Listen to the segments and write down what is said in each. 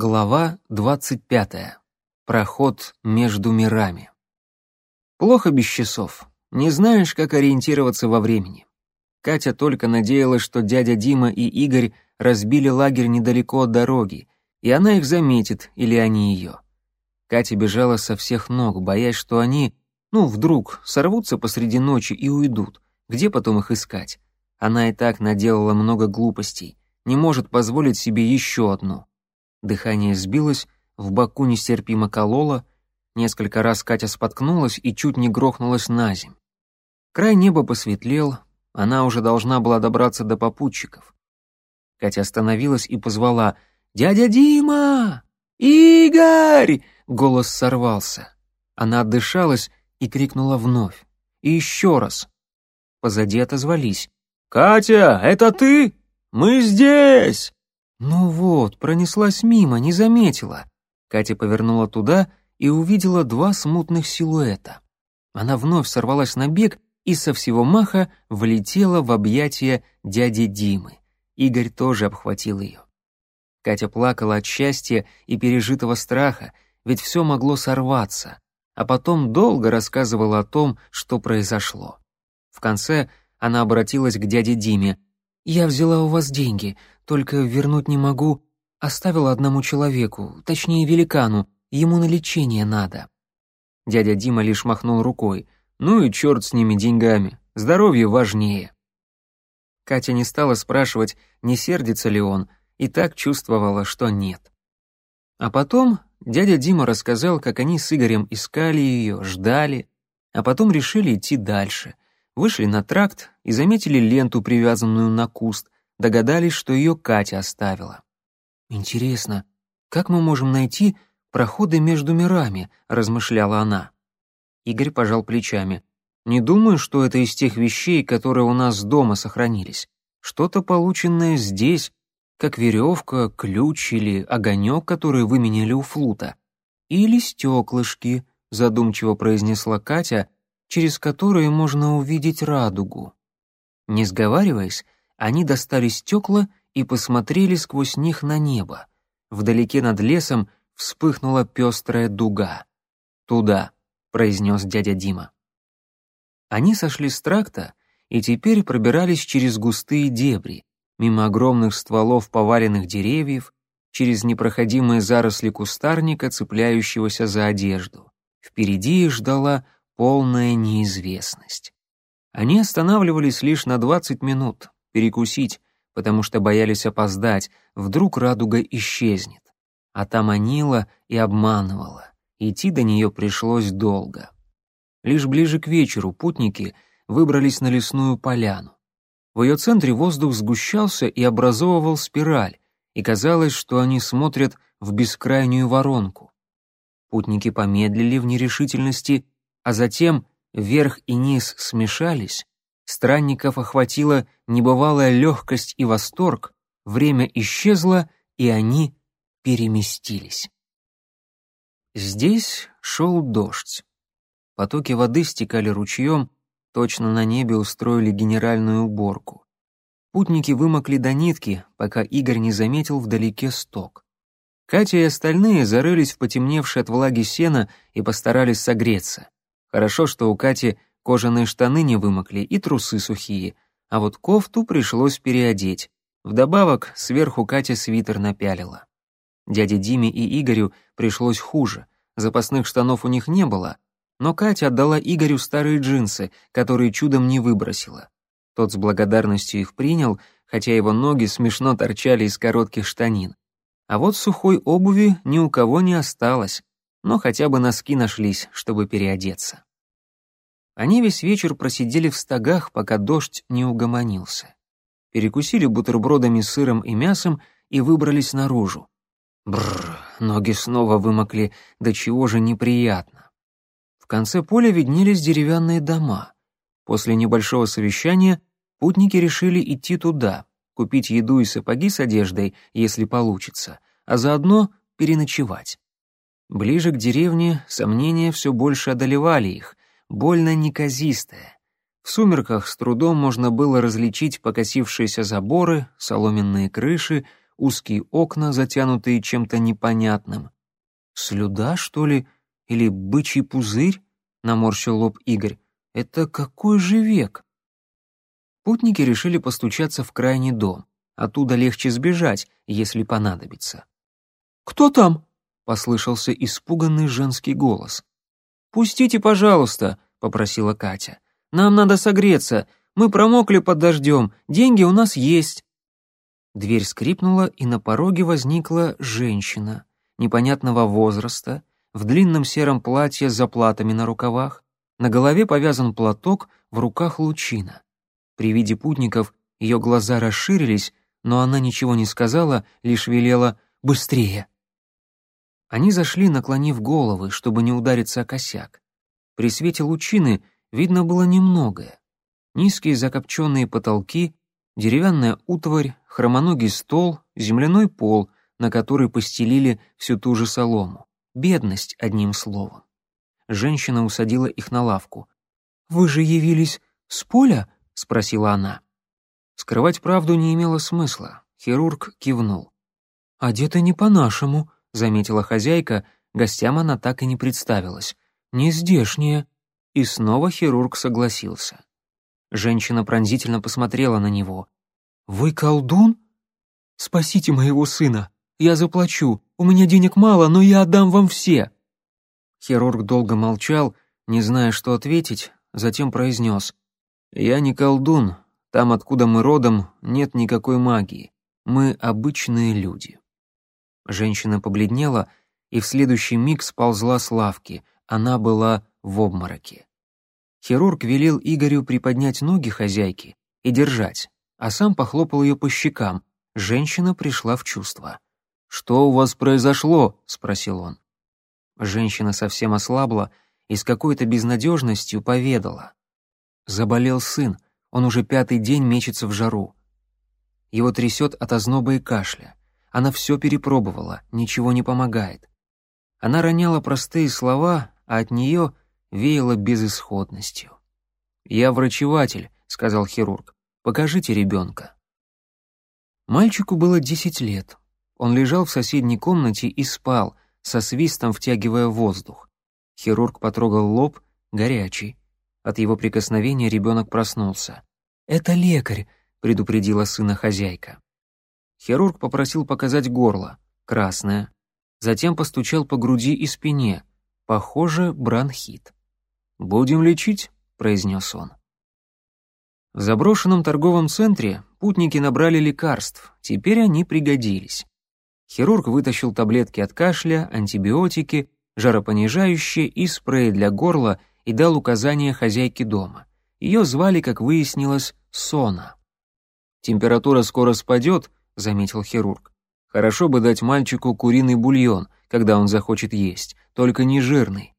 Глава 25. Проход между мирами. Плохо без часов. Не знаешь, как ориентироваться во времени. Катя только надеялась, что дядя Дима и Игорь разбили лагерь недалеко от дороги, и она их заметит, или они ее. Катя бежала со всех ног, боясь, что они, ну, вдруг, сорвутся посреди ночи и уйдут. Где потом их искать? Она и так наделала много глупостей, не может позволить себе еще одну. Дыхание сбилось, в боку нестерпимо кололо, несколько раз Катя споткнулась и чуть не грохнулась на земь. Край неба посветлел, она уже должна была добраться до попутчиков. Катя остановилась и позвала «Дядя Дима! Игорь!» Голос сорвался. Она отдышалась и крикнула вновь. И еще раз. Позади отозвались. «Катя, это ты? Мы здесь!» Ну вот, пронеслась мимо, не заметила. Катя повернула туда и увидела два смутных силуэта. Она вновь сорвалась на бег и со всего маха влетела в объятия дяди Димы. Игорь тоже обхватил ее. Катя плакала от счастья и пережитого страха, ведь все могло сорваться, а потом долго рассказывала о том, что произошло. В конце она обратилась к дяде Диме. «Я взяла у вас деньги, только вернуть не могу. Оставила одному человеку, точнее великану, ему на лечение надо». Дядя Дима лишь махнул рукой. «Ну и черт с ними деньгами, здоровье важнее». Катя не стала спрашивать, не сердится ли он, и так чувствовала, что нет. А потом дядя Дима рассказал, как они с Игорем искали ее, ждали, а потом решили идти дальше. Вышли на тракт и заметили ленту, привязанную на куст, догадались, что ее Катя оставила. «Интересно, как мы можем найти проходы между мирами?» — размышляла она. Игорь пожал плечами. «Не думаю, что это из тех вещей, которые у нас дома сохранились. Что-то полученное здесь, как веревка, ключ или огонек, который выменяли у флута. Или стеклышки», — задумчиво произнесла Катя, через которые можно увидеть радугу. Не сговариваясь, они достали стекла и посмотрели сквозь них на небо. Вдалеке над лесом вспыхнула пестрая дуга. «Туда», — произнес дядя Дима. Они сошли с тракта и теперь пробирались через густые дебри, мимо огромных стволов поваленных деревьев, через непроходимые заросли кустарника, цепляющегося за одежду. Впереди их ждала полная неизвестность. Они останавливались лишь на двадцать минут, перекусить, потому что боялись опоздать, вдруг радуга исчезнет. А та манила и обманывала. Идти до нее пришлось долго. Лишь ближе к вечеру путники выбрались на лесную поляну. В ее центре воздух сгущался и образовывал спираль, и казалось, что они смотрят в бескрайнюю воронку. Путники помедлили в нерешительности, а затем верх и низ смешались, Странников охватила небывалая легкость и восторг, время исчезло, и они переместились. Здесь шел дождь. Потоки воды стекали ручьем, точно на небе устроили генеральную уборку. Путники вымокли до нитки, пока Игорь не заметил вдалеке сток. Катя и остальные зарылись в потемневшее от влаги сено и постарались согреться. Хорошо, что у Кати Кожаные штаны не вымокли и трусы сухие, а вот кофту пришлось переодеть. Вдобавок, сверху Катя свитер напялила. Дяде Диме и Игорю пришлось хуже. Запасных штанов у них не было, но Катя отдала Игорю старые джинсы, которые чудом не выбросила. Тот с благодарностью их принял, хотя его ноги смешно торчали из коротких штанин. А вот сухой обуви ни у кого не осталось, но хотя бы носки нашлись, чтобы переодеться. Они весь вечер просидели в стогах, пока дождь не угомонился. Перекусили бутербродами с сыром и мясом и выбрались наружу. Бррр, ноги снова вымокли, до чего же неприятно. В конце поля виднелись деревянные дома. После небольшого совещания путники решили идти туда, купить еду и сапоги с одеждой, если получится, а заодно переночевать. Ближе к деревне сомнения все больше одолевали их, больно неказистая. В сумерках с трудом можно было различить покосившиеся заборы, соломенные крыши, узкие окна, затянутые чем-то непонятным. «Слюда, что ли? Или бычий пузырь?» — наморщил лоб Игорь. «Это какой же век?» Путники решили постучаться в крайний дом. Оттуда легче сбежать, если понадобится. «Кто там?» — послышался испуганный женский голос. «Пустите, пожалуйста», — попросила Катя. «Нам надо согреться. Мы промокли под дождем. Деньги у нас есть». Дверь скрипнула, и на пороге возникла женщина непонятного возраста, в длинном сером платье с заплатами на рукавах, на голове повязан платок, в руках лучина. При виде путников ее глаза расширились, но она ничего не сказала, лишь велела «быстрее». Они зашли, наклонив головы, чтобы не удариться о косяк. При свете лучины видно было немногое. Низкие закопченные потолки, деревянная утварь, хромоногий стол, земляной пол, на который постелили всю ту же солому. Бедность, одним словом. Женщина усадила их на лавку. «Вы же явились с поля?» — спросила она. Скрывать правду не имело смысла. Хирург кивнул. «Одеты не по-нашему», — заметила хозяйка, гостям она так и не представилась. «Не здешние». И снова хирург согласился. Женщина пронзительно посмотрела на него. «Вы колдун? Спасите моего сына! Я заплачу, у меня денег мало, но я отдам вам все». Хирург долго молчал, не зная, что ответить, затем произнес. «Я не колдун, там, откуда мы родом, нет никакой магии. Мы обычные люди». Женщина побледнела и в следующий миг сползла с лавки, она была в обмороке. Хирург велел Игорю приподнять ноги хозяйки и держать, а сам похлопал ее по щекам. Женщина пришла в чувство. «Что у вас произошло?» — спросил он. Женщина совсем ослабла и с какой-то безнадежностью поведала. Заболел сын, он уже пятый день мечется в жару. Его трясет от озноба и кашля. Она все перепробовала, ничего не помогает. Она роняла простые слова, а от нее веяло безысходностью. «Я врачеватель», — сказал хирург. «Покажите ребенка». Мальчику было десять лет. Он лежал в соседней комнате и спал, со свистом втягивая воздух. Хирург потрогал лоб, горячий. От его прикосновения ребенок проснулся. «Это лекарь», — предупредила сына хозяйка. Хирург попросил показать горло, красное. Затем постучал по груди и спине. Похоже, бронхит. «Будем лечить», — произнес он. В заброшенном торговом центре путники набрали лекарств, теперь они пригодились. Хирург вытащил таблетки от кашля, антибиотики, жаропонижающие и спрей для горла и дал указания хозяйке дома. Ее звали, как выяснилось, Сона. «Температура скоро спадет», — заметил хирург. «Хорошо бы дать мальчику куриный бульон, когда он захочет есть, только не жирный».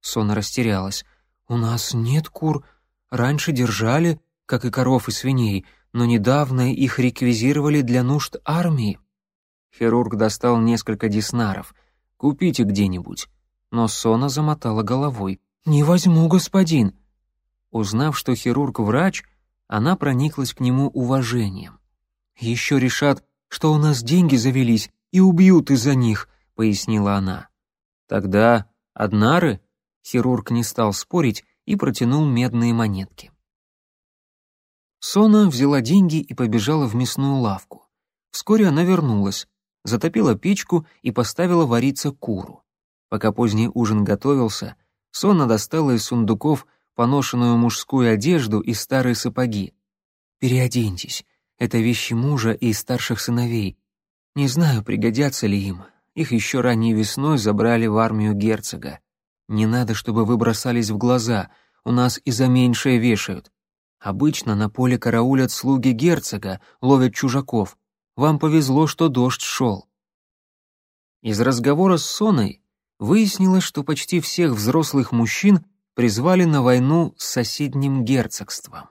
Сона растерялась. «У нас нет кур. Раньше держали, как и коров и свиней, но недавно их реквизировали для нужд армии». Хирург достал несколько диснаров. «Купите где-нибудь». Но Сона замотала головой. «Не возьму, господин». Узнав, что хирург врач, она прониклась к нему уважением. «Еще решат, что у нас деньги завелись и убьют из-за них», — пояснила она. «Тогда однары?» Хирург не стал спорить и протянул медные монетки. Сона взяла деньги и побежала в мясную лавку. Вскоре она вернулась затопила печку и поставила вариться куру. Пока поздний ужин готовился, Сона достала из сундуков поношенную мужскую одежду и старые сапоги. «Переоденьтесь, это вещи мужа и старших сыновей. Не знаю, пригодятся ли им. Их еще ранней весной забрали в армию герцога. Не надо, чтобы вы бросались в глаза, у нас и за меньшее вешают. Обычно на поле караулят слуги герцога, ловят чужаков. Вам повезло, что дождь шел». Из разговора с Соной выяснилось, что почти всех взрослых мужчин призвали на войну с соседним герцогством.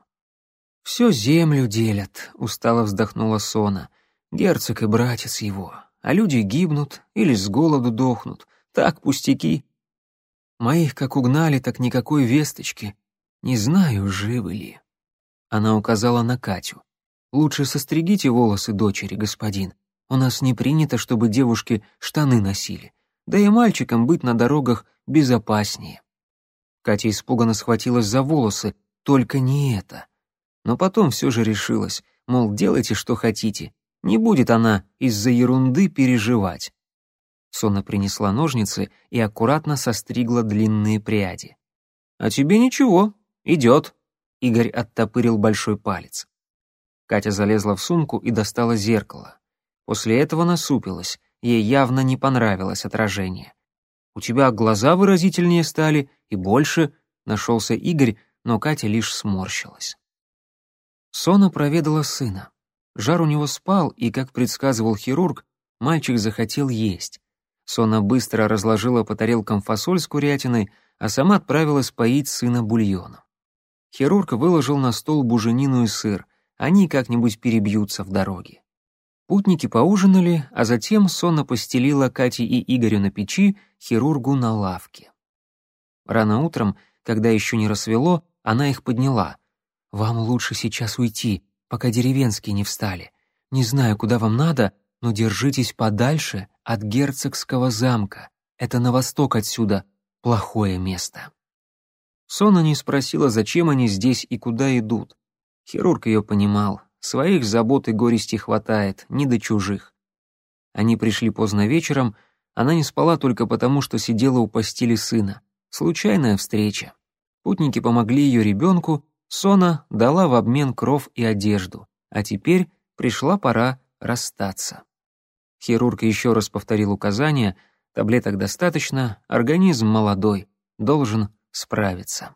«Все землю делят», — устало вздохнула Сона. «Герцог и братец его, а люди гибнут или с голоду дохнут. Так, пустяки. Моих как угнали, так никакой весточки. Не знаю, живы ли». Она указала на Катю. Лучше состригите волосы дочери, господин. У нас не принято, чтобы девушки штаны носили. Да и мальчикам быть на дорогах безопаснее. Катя испуганно схватилась за волосы. Только не это. Но потом все же решилась, мол, делайте, что хотите. Не будет она из-за ерунды переживать. Сонна принесла ножницы и аккуратно состригла длинные пряди. «А тебе ничего, идет», — Игорь оттопырил большой палец. Катя залезла в сумку и достала зеркало. После этого насупилась, ей явно не понравилось отражение. «У тебя глаза выразительнее стали и больше», — нашелся Игорь, но Катя лишь сморщилась. Сона проведала сына. Жар у него спал, и, как предсказывал хирург, мальчик захотел есть. Сона быстро разложила по тарелкам фасоль с курятиной, а сама отправилась поить сына бульоном. Хирург выложил на стол буженину и сыр, они как-нибудь перебьются в дороге. Путники поужинали, а затем Сона постелила Кате и Игорю на печи, хирургу на лавке. Рано утром, когда еще не рассвело, она их подняла. «Вам лучше сейчас уйти, пока деревенские не встали. Не знаю, куда вам надо, но держитесь подальше от герцогского замка. Это на восток отсюда, плохое место». Сона не спросила, зачем они здесь и куда идут. Хирург ее понимал. Своих забот и горести хватает, не до чужих. Они пришли поздно вечером, она не спала только потому, что сидела у постели сына. Случайная встреча. Путники помогли ее ребенку, Сона дала в обмен кров и одежду, а теперь пришла пора расстаться. Хирург еще раз повторил указания, таблеток достаточно, организм молодой, должен справиться.